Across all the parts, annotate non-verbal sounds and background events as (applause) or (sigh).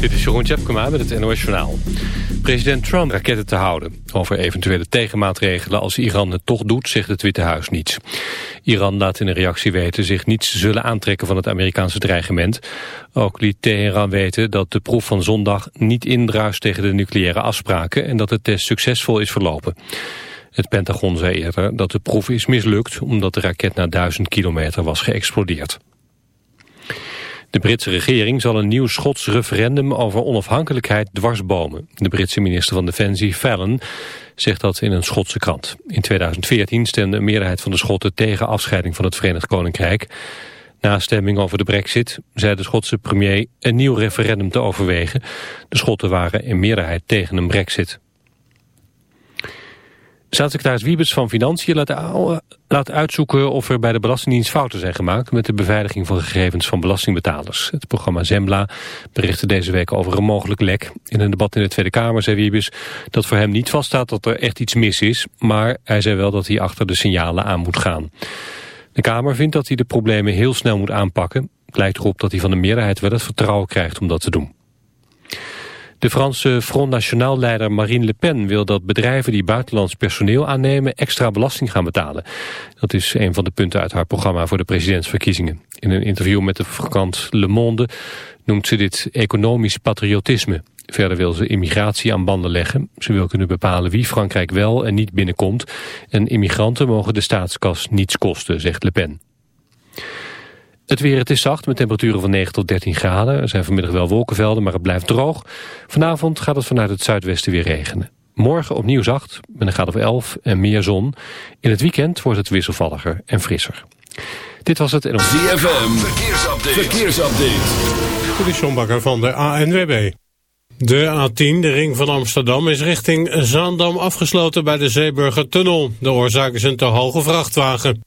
Dit is Jeroen Tjepkema met het NOS Journaal. President Trump raketten te houden. Over eventuele tegenmaatregelen als Iran het toch doet, zegt het Witte Huis niets. Iran laat in een reactie weten zich niets zullen aantrekken van het Amerikaanse dreigement. Ook liet Teheran weten dat de proef van zondag niet indruist tegen de nucleaire afspraken... en dat de test succesvol is verlopen. Het Pentagon zei eerder dat de proef is mislukt omdat de raket na duizend kilometer was geëxplodeerd. De Britse regering zal een nieuw Schots referendum over onafhankelijkheid dwarsbomen. De Britse minister van Defensie Fallon zegt dat in een Schotse krant. In 2014 stemde een meerderheid van de Schotten tegen afscheiding van het Verenigd Koninkrijk. Na stemming over de brexit zei de Schotse premier een nieuw referendum te overwegen. De Schotten waren in meerderheid tegen een brexit. Staatssecretaris Wiebes van Financiën laat, laat, uitzoeken of er bij de Belastingdienst fouten zijn gemaakt met de beveiliging van gegevens van belastingbetalers. Het programma Zembla berichtte deze week over een mogelijk lek. In een debat in de Tweede Kamer zei Wiebes dat voor hem niet vaststaat dat er echt iets mis is, maar hij zei wel dat hij achter de signalen aan moet gaan. De Kamer vindt dat hij de problemen heel snel moet aanpakken. Het lijkt erop dat hij van de meerderheid wel het vertrouwen krijgt om dat te doen. De Franse Front National-leider Marine Le Pen wil dat bedrijven die buitenlands personeel aannemen extra belasting gaan betalen. Dat is een van de punten uit haar programma voor de presidentsverkiezingen. In een interview met de krant Le Monde noemt ze dit economisch patriotisme. Verder wil ze immigratie aan banden leggen. Ze wil kunnen bepalen wie Frankrijk wel en niet binnenkomt. En immigranten mogen de staatskas niets kosten, zegt Le Pen. Het weer, het is zacht met temperaturen van 9 tot 13 graden. Er zijn vanmiddag wel wolkenvelden, maar het blijft droog. Vanavond gaat het vanuit het zuidwesten weer regenen. Morgen opnieuw zacht, met een graad of 11 en meer zon. In het weekend wordt het wisselvalliger en frisser. Dit was het en... ZFM, verkeersupdate. verkeersupdate. Dit is Bakker van de ANWB. De A10, de ring van Amsterdam, is richting Zaandam afgesloten bij de Zeeburger Tunnel. De oorzaak is een te hoge vrachtwagen.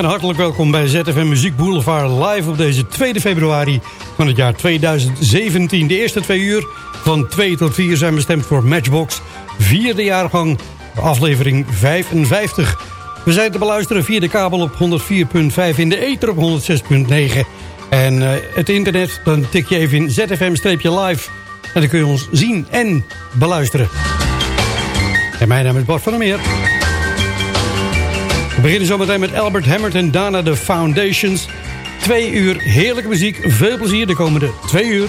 En hartelijk welkom bij ZFM Muziek Boulevard live op deze 2 februari van het jaar 2017. De eerste twee uur van 2 tot 4 zijn bestemd voor Matchbox, vierde jaargang, aflevering 55. We zijn te beluisteren via de kabel op 104.5 in de ether op 106.9. En eh, het internet, dan tik je even in ZFM-live en dan kun je ons zien en beluisteren. En mijn naam is Bart van der Meer. We beginnen zometeen met Albert Hammert en Dana de Foundations. Twee uur heerlijke muziek. Veel plezier de komende twee uur.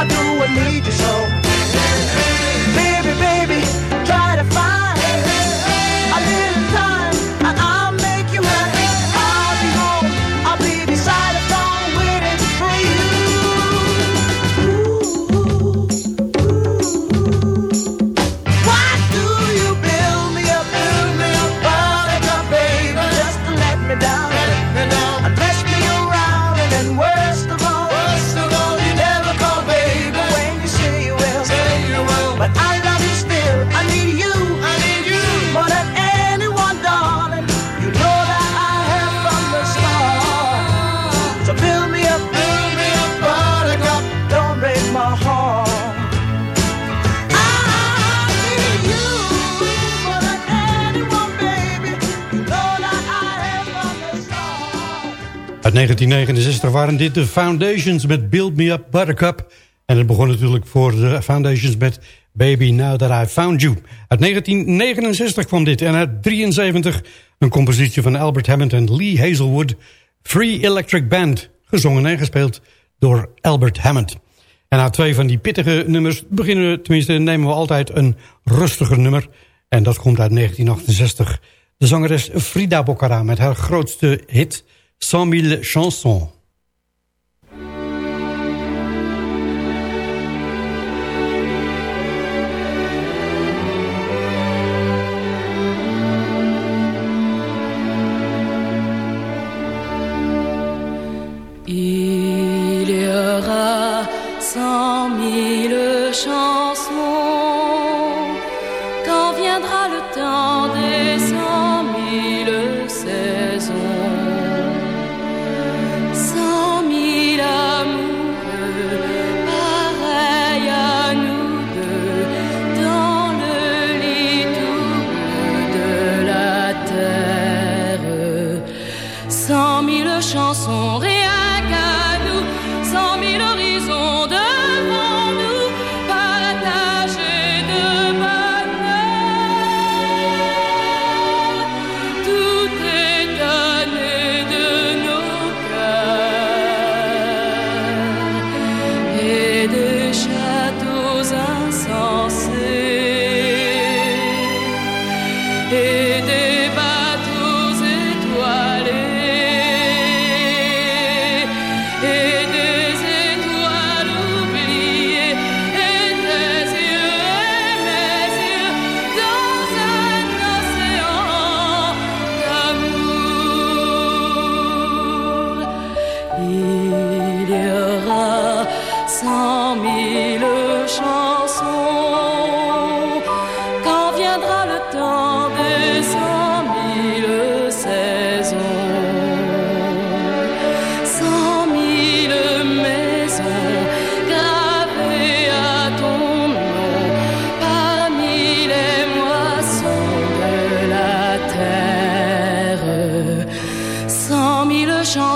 Why do I need you so? Uit 1969 waren dit de Foundations met Build Me Up Buttercup. En het begon natuurlijk voor de Foundations met Baby Now That I Found You. Uit 1969 kwam dit en uit 73 een compositie van Albert Hammond en Lee Hazelwood... Free Electric Band, gezongen en gespeeld door Albert Hammond. En na twee van die pittige nummers beginnen we, tenminste nemen we altijd een rustiger nummer. En dat komt uit 1968. De zangeres Frida Boccara met haar grootste hit 100 000 chansons.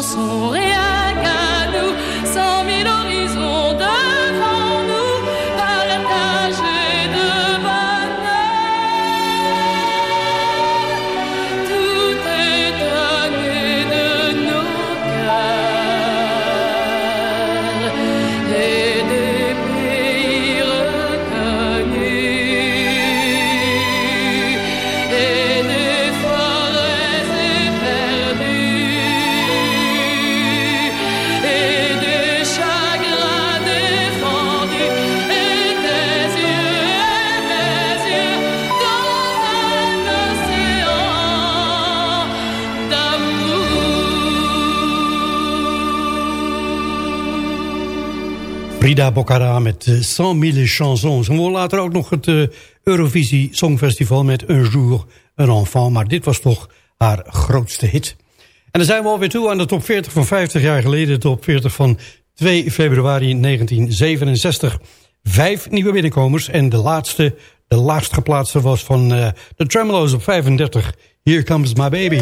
soul Frida met eh, 100 000 chansons. En we later ook nog het eh, Eurovisie Songfestival met Un jour, un enfant. Maar dit was toch haar grootste hit. En dan zijn we alweer toe aan de top 40 van 50 jaar geleden. De top 40 van 2 februari 1967. Vijf nieuwe binnenkomers. En de laatste, de laatst geplaatste was van eh, de Tremolo's op 35. Here Comes My Baby.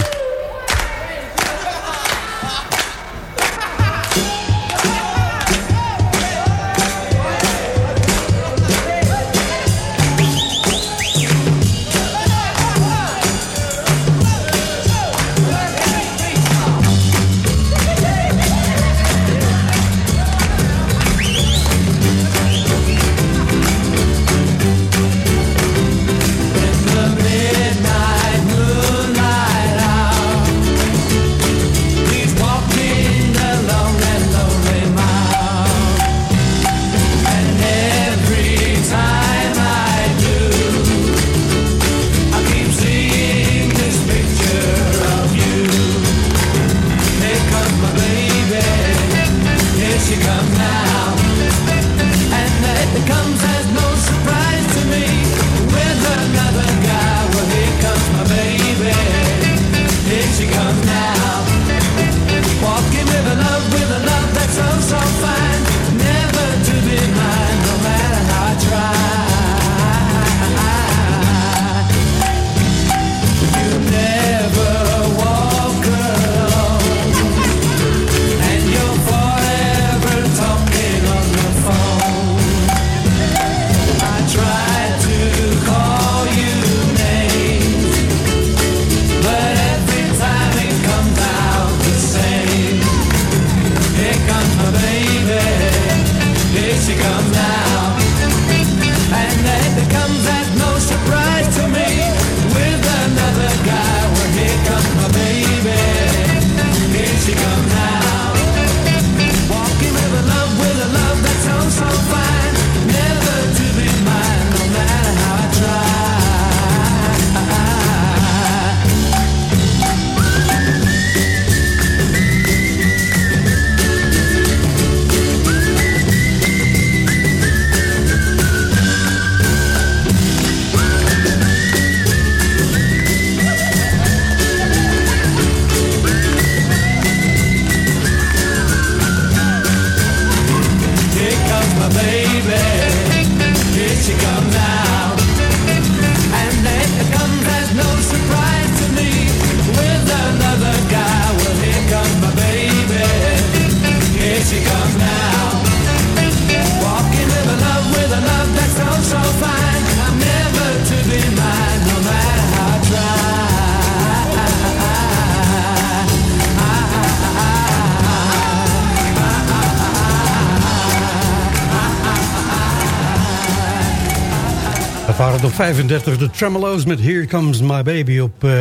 Op 35 de Tremolo's met Here Comes My Baby op eh,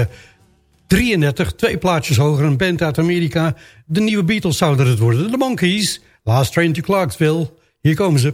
33. Twee plaatjes hoger, een band uit Amerika. De nieuwe Beatles zouden het worden. De Monkeys, Last Train to Clarksville. Hier komen ze.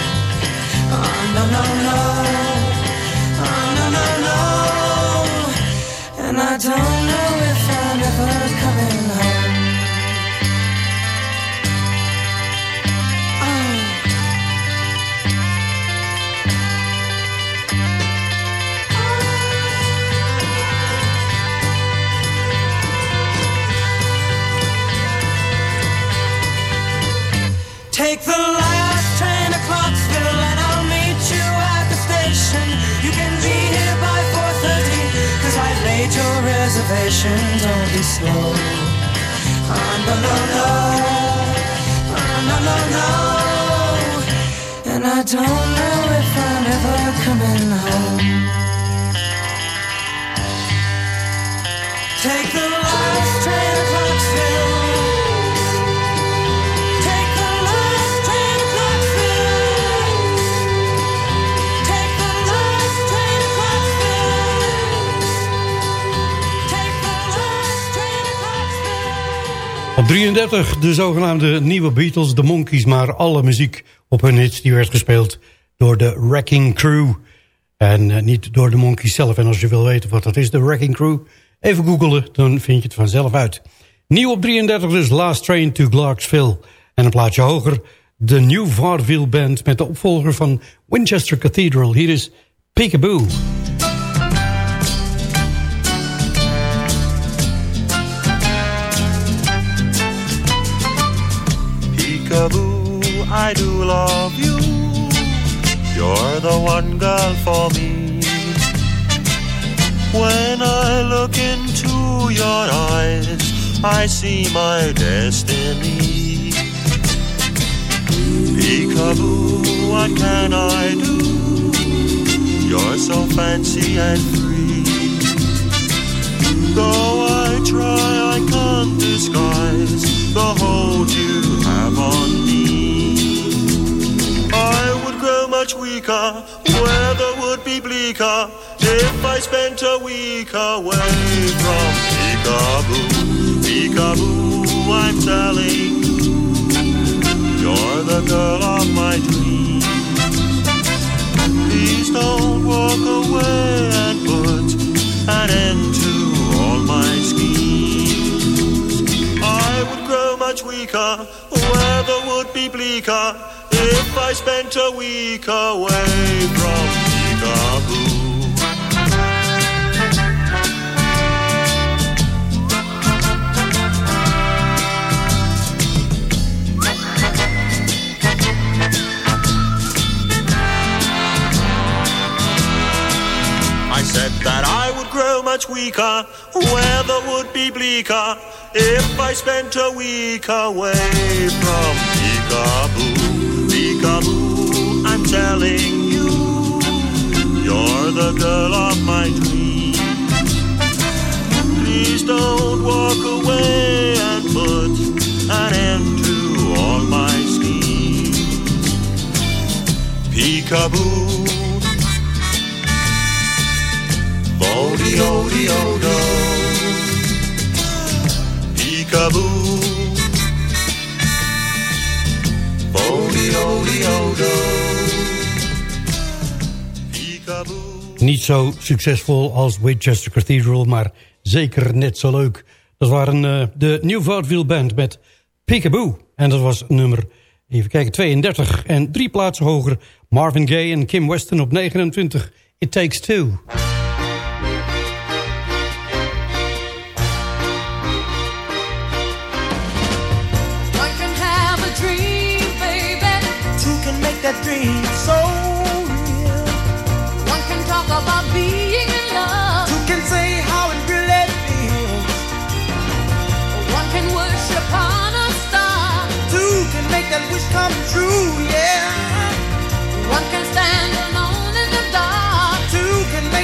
I don't know if I'm ever coming made your reservation. Don't be slow. Oh, no, no, no. And I don't know if I'm ever coming home. 33, de zogenaamde nieuwe Beatles, de Monkeys... maar alle muziek op hun hits die werd gespeeld door de Wrecking Crew. En eh, niet door de Monkeys zelf. En als je wil weten wat dat is, de Wrecking Crew... even googelen, dan vind je het vanzelf uit. Nieuw op 33 dus Last Train to Clarksville. En een plaatje hoger, de New Vaudeville Band... met de opvolger van Winchester Cathedral. Hier is Peekaboo. Peekaboo, You're the one girl for me. When I look into your eyes, I see my destiny. Peekaboo, what can I do? You're so fancy and free. Though I try, I can't disguise the hold you have on me. I much weaker, weather would be bleaker if I spent a week away from Peekaboo. Peekaboo, I'm telling you, you're the girl of my dreams. Please don't walk away and put an end to all my schemes. I would grow much weaker, weather would be bleaker if I spent a week away from Peekaboo. I said that I would grow much weaker, weather would be bleaker if I spent a week away from Peekaboo. Peekaboo, I'm telling you, you're the girl of my dreams. Please don't walk away and put an end to all my schemes. Peekaboo. Bodie-o-dee-o-do Peekaboo Bodie-o-dee-o-do Peekaboo Niet zo succesvol als Winchester Cathedral, maar zeker net zo leuk. Dat waren eh, de New Vaudeville Band met Peekaboo. En dat was nummer, even kijken, 32. En drie plaatsen hoger, Marvin Gaye en Kim Weston op 29. It Takes Two.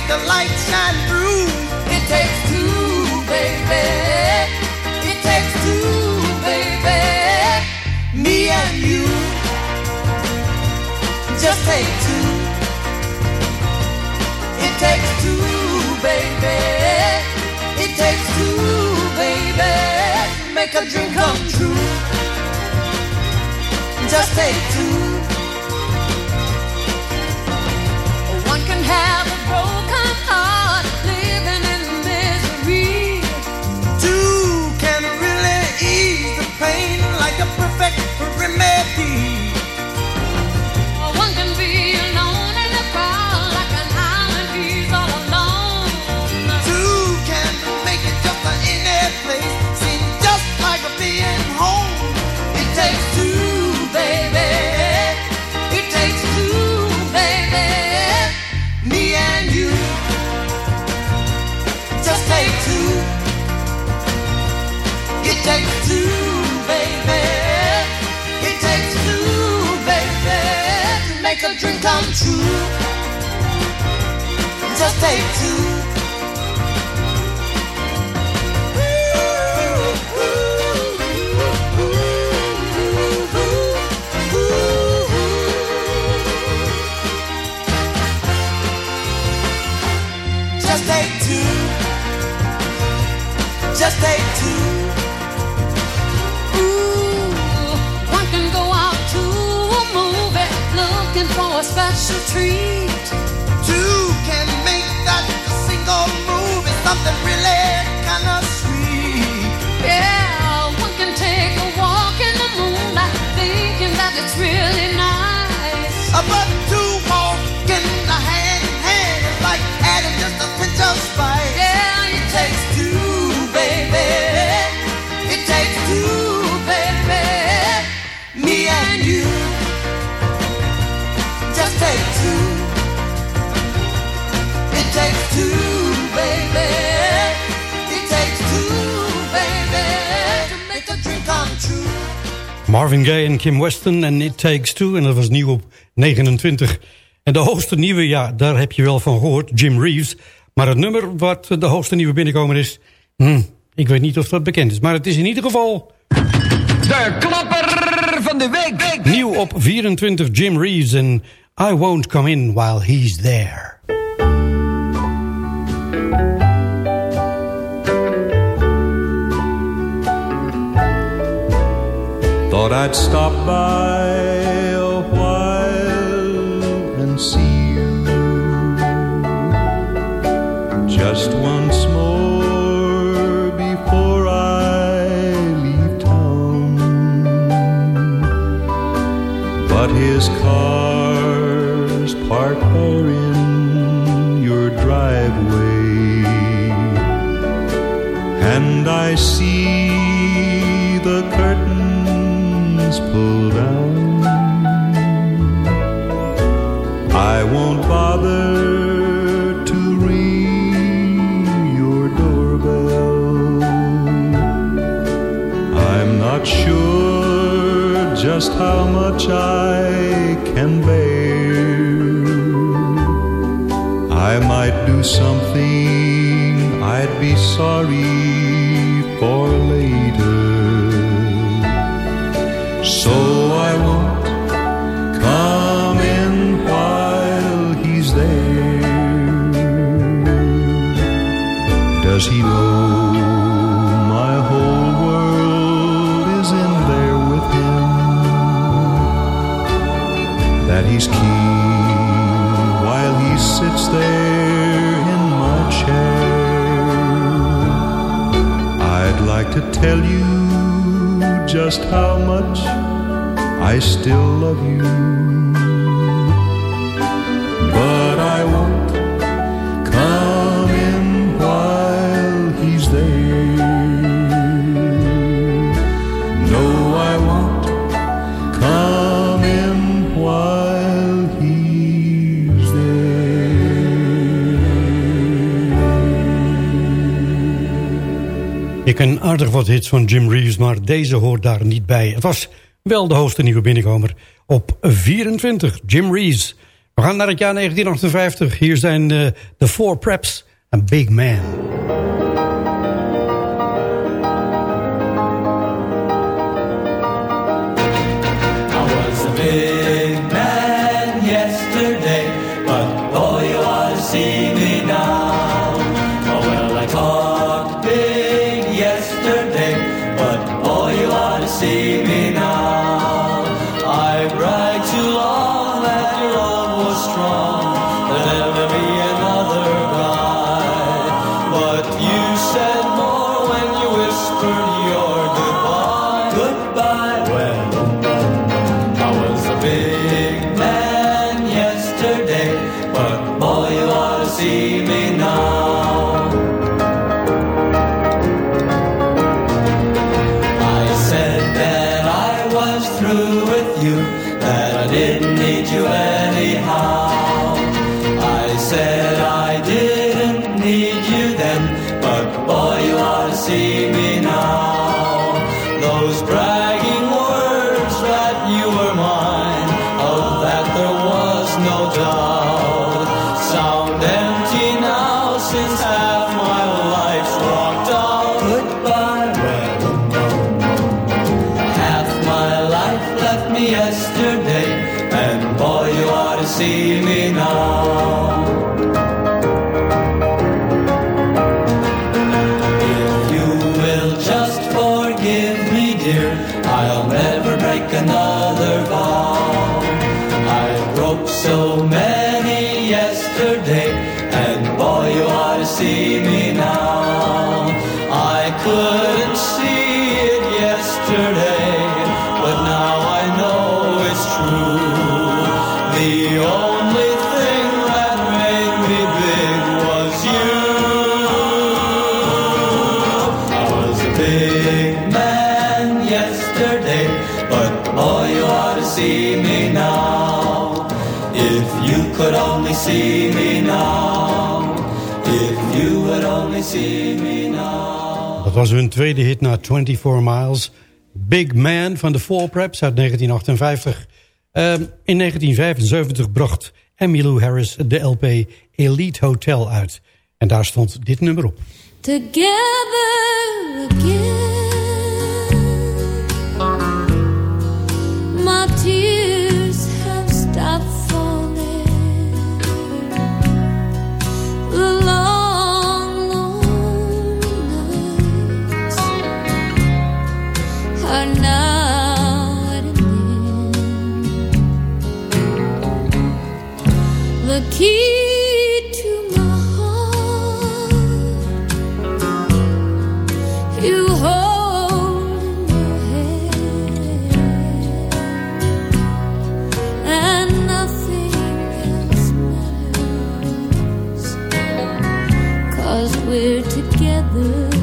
The light shine through. It takes two, baby. It takes two, baby. Me and you. Just take two. It takes two, baby. It takes two, baby. Make a dream come true. Just take two. One can have for remake. True. Just take two. Just take two. Just take two. Special treat. Two can make that a single move. It's something really kind of sweet. Yeah, one can take a walk in the moonlight, thinking that it's really nice. But two walking hand in hand is like adding just a pinch of spice. Yeah, It takes Marvin Gaye en Kim Weston en It Takes Two. En dat was nieuw op 29. En de hoogste nieuwe, ja, daar heb je wel van gehoord. Jim Reeves. Maar het nummer wat de hoogste nieuwe binnenkomen is... hm, ik weet niet of dat bekend is. Maar het is in ieder geval... De klapper van de week. Nieuw op 24 Jim Reeves en I Won't Come In While He's There. Thought I'd stop by a while and see you just once more before I leave town. But his car's parked there in your driveway and I see the curtains pull down. I won't bother to ring your doorbell. I'm not sure just how much I can bear. I might do something I'd be sorry for to tell you just how much I still love you. Ken aardig wat hits van Jim Reeves, maar deze hoort daar niet bij. Het was wel de hoogste nieuwe binnenkomer op 24, Jim Reeves. We gaan naar het jaar 1958. Hier zijn de, de Four Preps, een Big Man. Left me yesterday, and boy, you ought to see me now. If you will just forgive me, dear, I'll never break another vow. Was hun tweede hit na 24 Miles. Big Man van de Four Preps uit 1958. Ehm, in 1975 bracht Emmylou Harris de LP Elite Hotel uit. En daar stond dit nummer op. together again. My tears key to my heart. You hold in your hand, and nothing else matters, 'cause we're together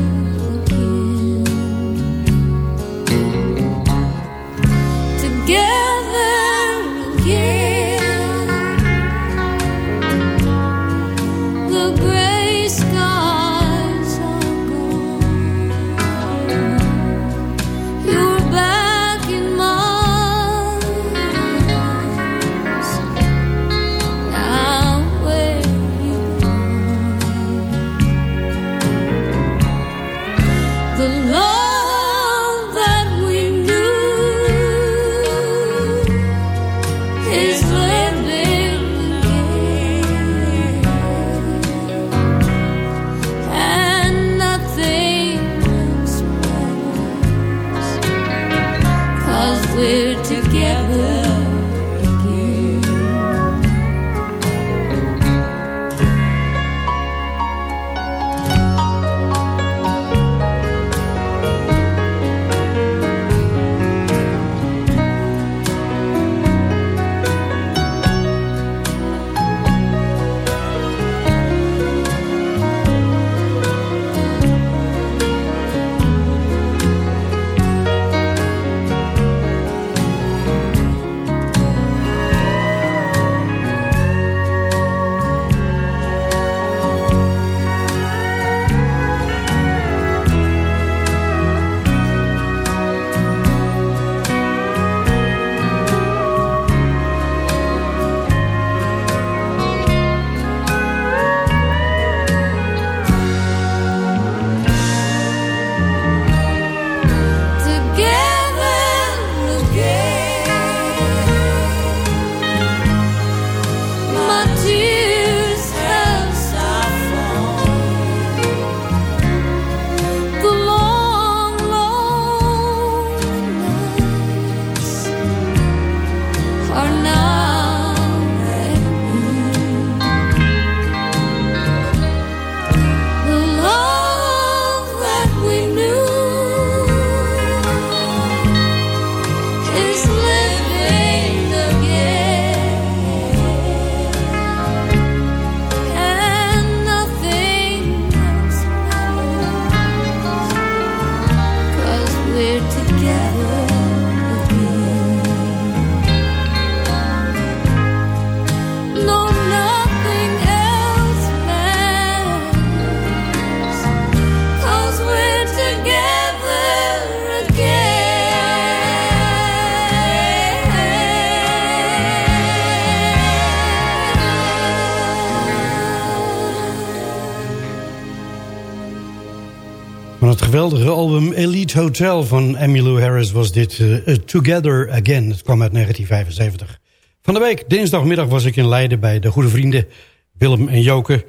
album Elite Hotel van Emmylou Harris was dit eh, Together Again. Het kwam uit 1975. Van de week, dinsdagmiddag, was ik in Leiden bij de goede vrienden Willem en Joke.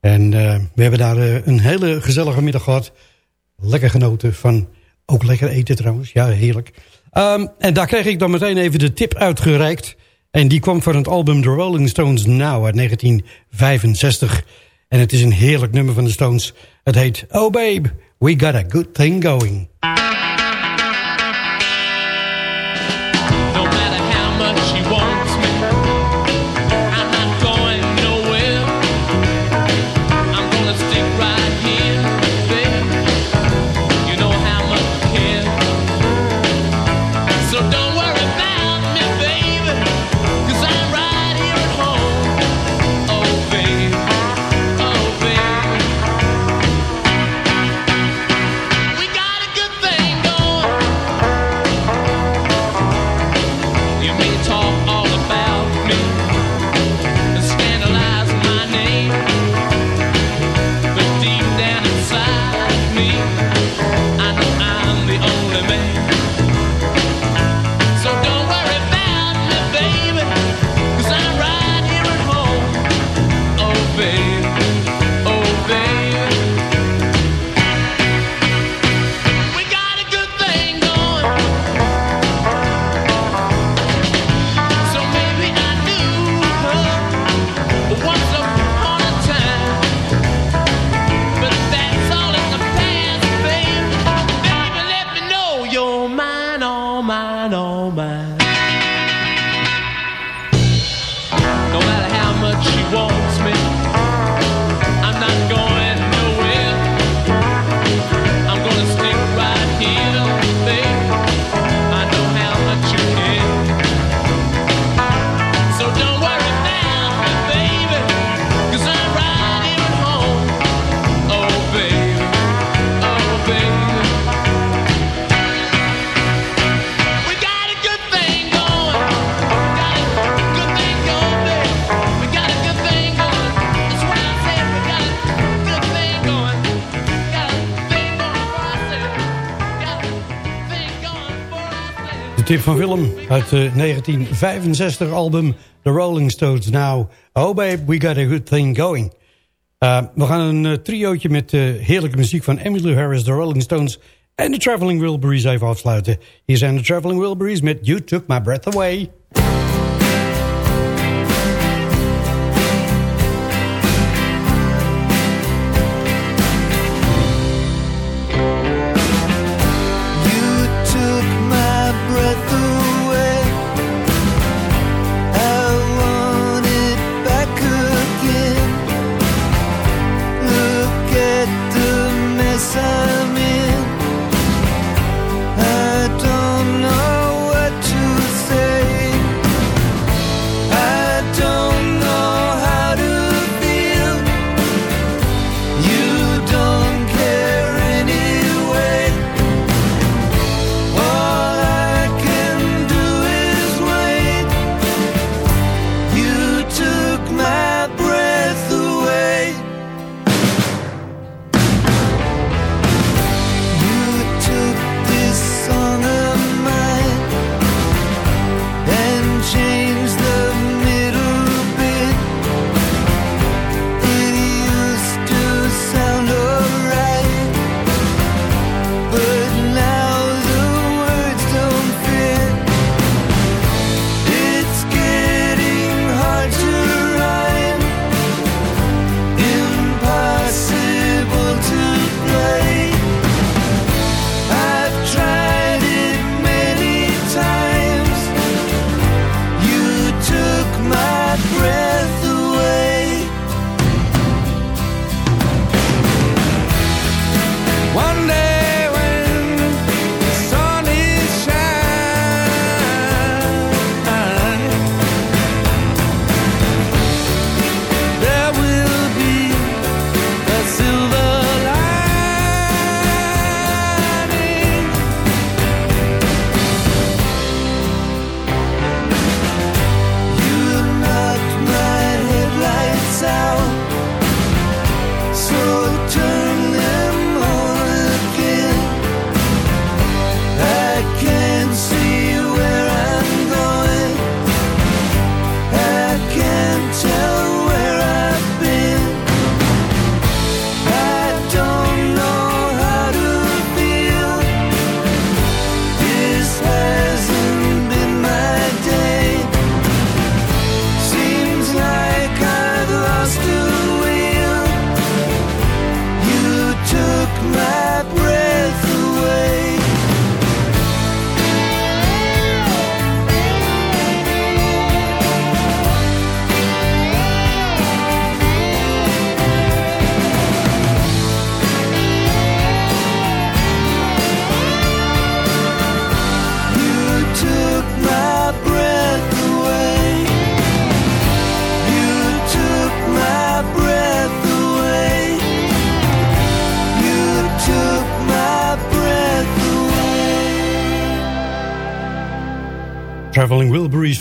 En eh, we hebben daar eh, een hele gezellige middag gehad. Lekker genoten van, ook lekker eten trouwens, ja heerlijk. Ehm, en daar kreeg ik dan meteen even de tip uitgereikt. En die kwam van het album The Rolling Stones Now uit 1965. En het is een heerlijk nummer van de Stones. Het heet Oh Babe. We got a good thing going. van Willem uit eh, de 1965 album The Rolling Stones. Now, oh babe, we got a good thing going. Eh, we gaan een eh, triootje met heerlijke muziek van Emily Harris, The Rolling Stones... en de Traveling Wilburys even afsluiten. Hier zijn de Traveling Wilburys met You Took My Breath Away.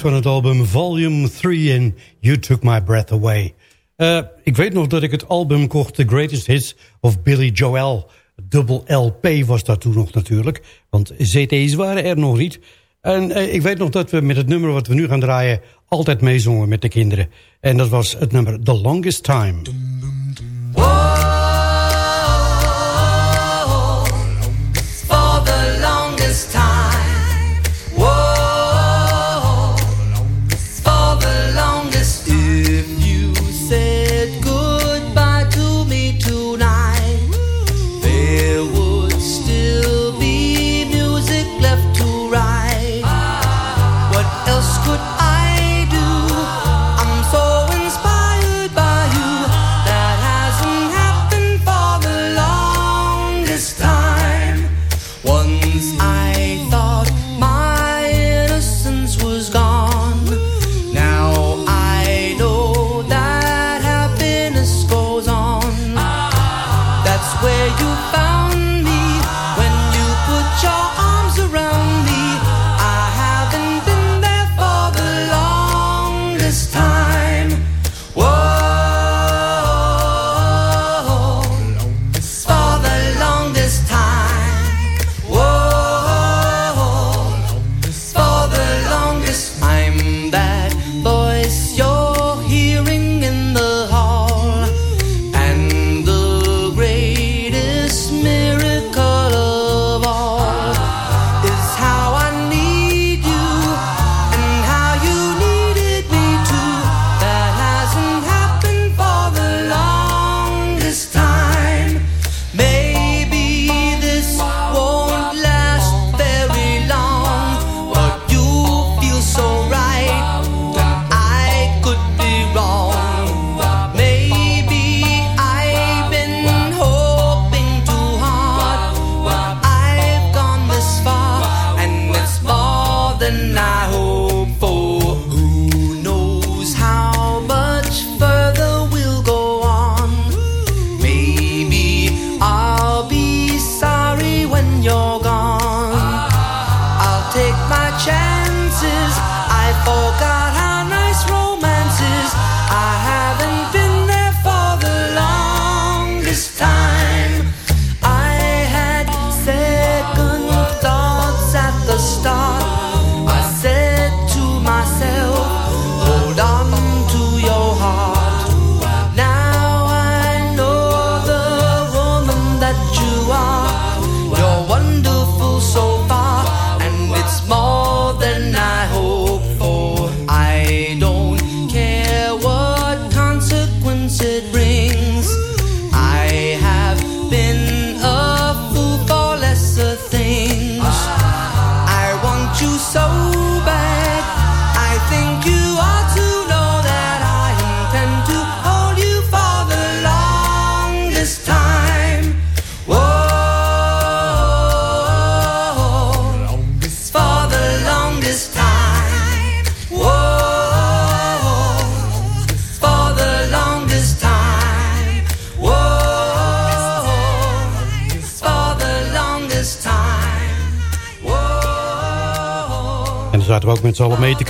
van het album Volume 3 en You Took My Breath Away. Eh, ik weet nog dat ik het album kocht, The Greatest Hits of Billy Joel. Double LP was dat toen nog natuurlijk, want CT's waren er nog niet. En eh, ik weet nog dat we met het nummer wat we nu gaan draaien... altijd meezongen met de kinderen. En dat was het nummer The Longest Time.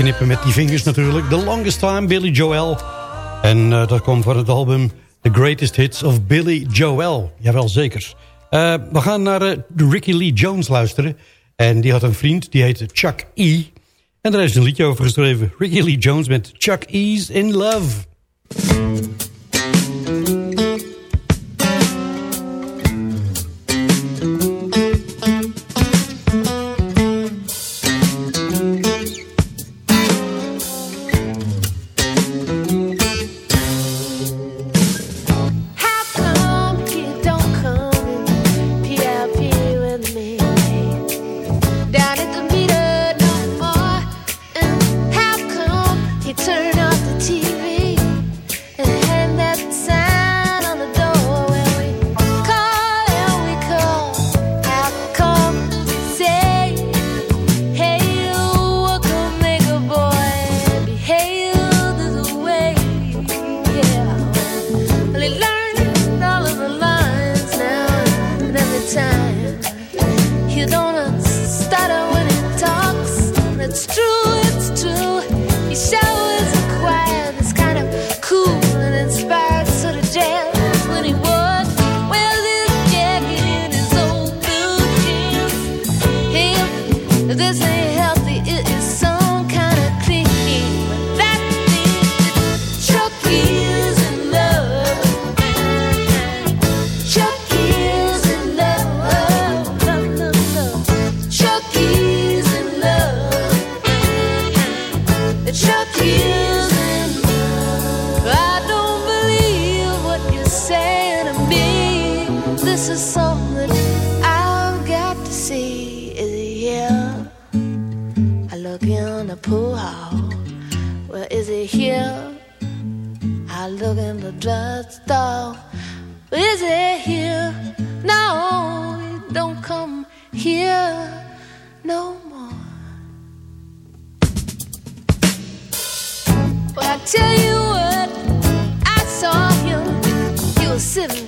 knippen met die vingers natuurlijk. The Longest Time, Billy Joel. En eh, dat komt voor het album The Greatest Hits of Billy Joel. Jawel, zeker. Eh, we gaan naar uh, Ricky Lee Jones luisteren. En die had een vriend, die heette Chuck E. En daar is een liedje over geschreven. Ricky Lee Jones met Chuck E's in Love. Is he here? No, he don't come here no more. But I tell you what, I saw him. He was sitting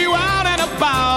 you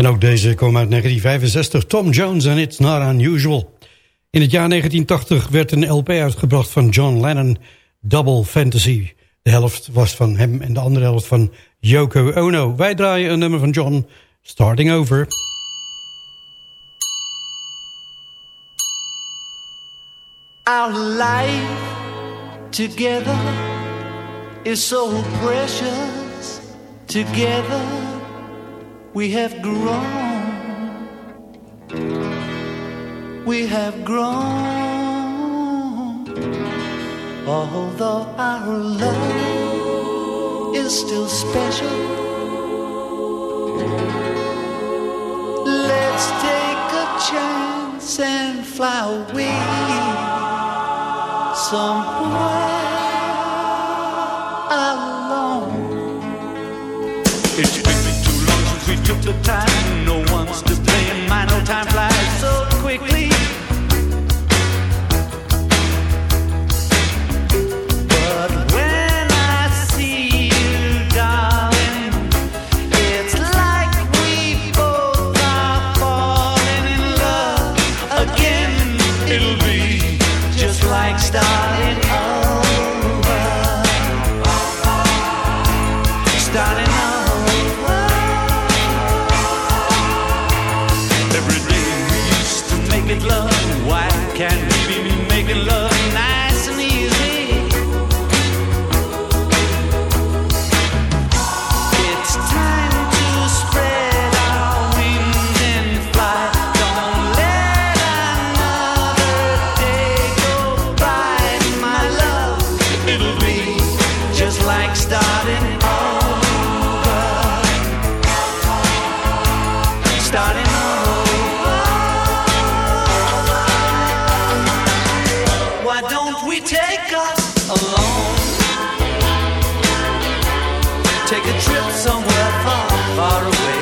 En ook deze kwam uit 1965, Tom Jones en It's Not Unusual. In het jaar 1980 werd een LP uitgebracht van John Lennon, Double Fantasy. De helft was van hem en de andere helft van Yoko Ono. Wij draaien een nummer van John, Starting Over. Our life together is so precious. Together we have grown. We have grown. Although our love is still special. Let's take a chance and fly away somewhere The time. A trip somewhere far, far away.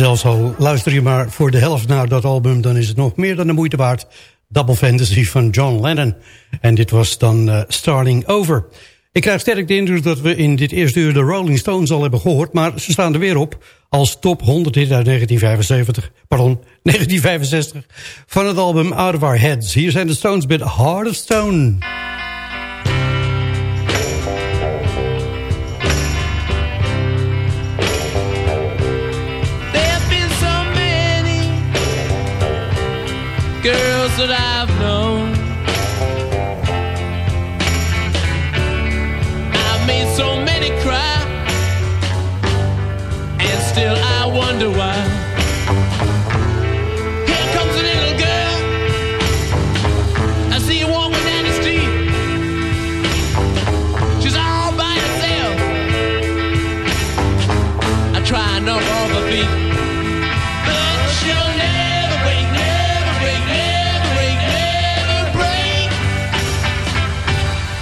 Zelfs al luister je maar voor de helft naar dat album... dan is het nog meer dan de moeite waard. Double Fantasy van John Lennon. En dit was dan eh, Starting Over. Ik krijg sterk de indruk dat we in dit eerste uur de Rolling Stones al hebben gehoord... maar ze staan er weer op als top 100 hit uit 1975, pardon, (laughs) 1965... van het album Out of Our Heads. Hier zijn de Stones met Heart of Stone. that.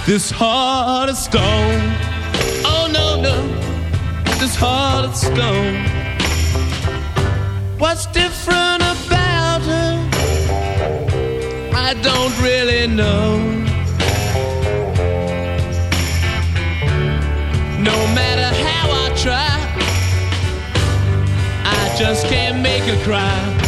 This heart of stone. Oh no, no. This heart of stone. What's different about her? I don't really know. No matter how I try. I just can't make her cry.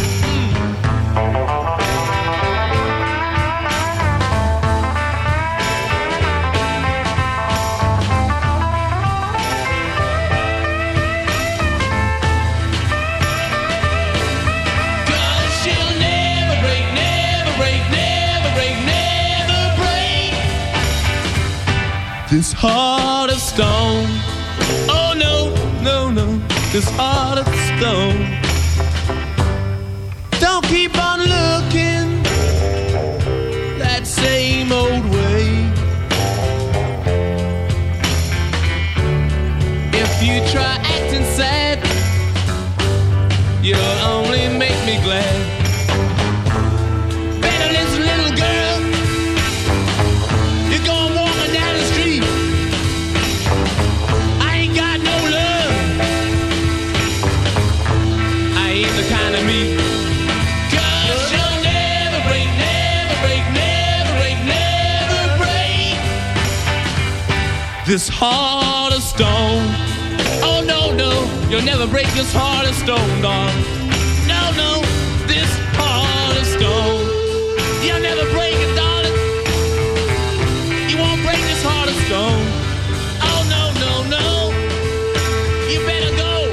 this heart of stone. Oh no, no, you'll never break this heart of stone, darling. No, no, this heart of stone. You'll never break it, darling. You won't break this heart of stone. Oh no, no, no. You better go.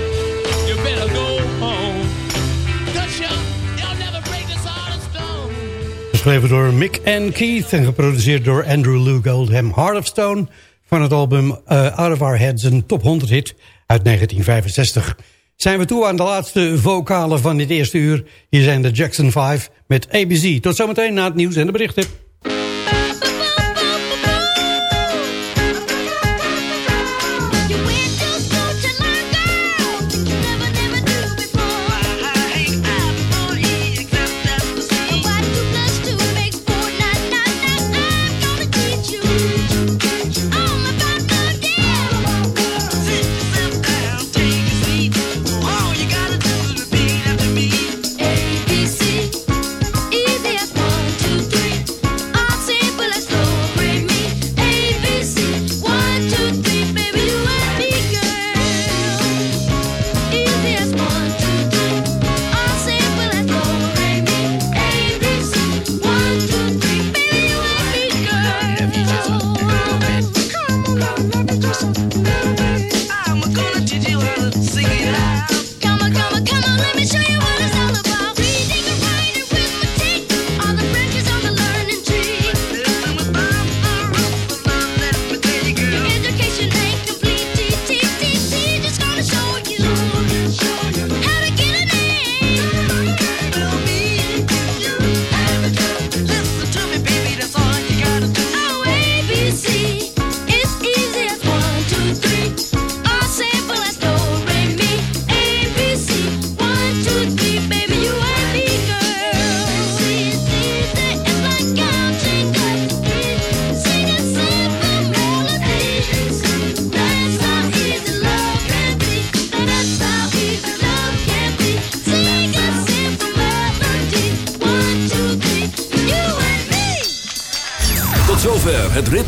You better go home. Cause you'll, you'll never break this heart of stone. Geschreven door Mick and Keith en geproduceerd door Andrew Lou Goldham. Heart of Stone van het album eh, Out of Our Heads, een top 100 hit uit 1965. Zijn we toe aan de laatste vocalen van dit eerste uur. Hier zijn de Jackson 5 met ABC. Tot zometeen na het nieuws en de berichten.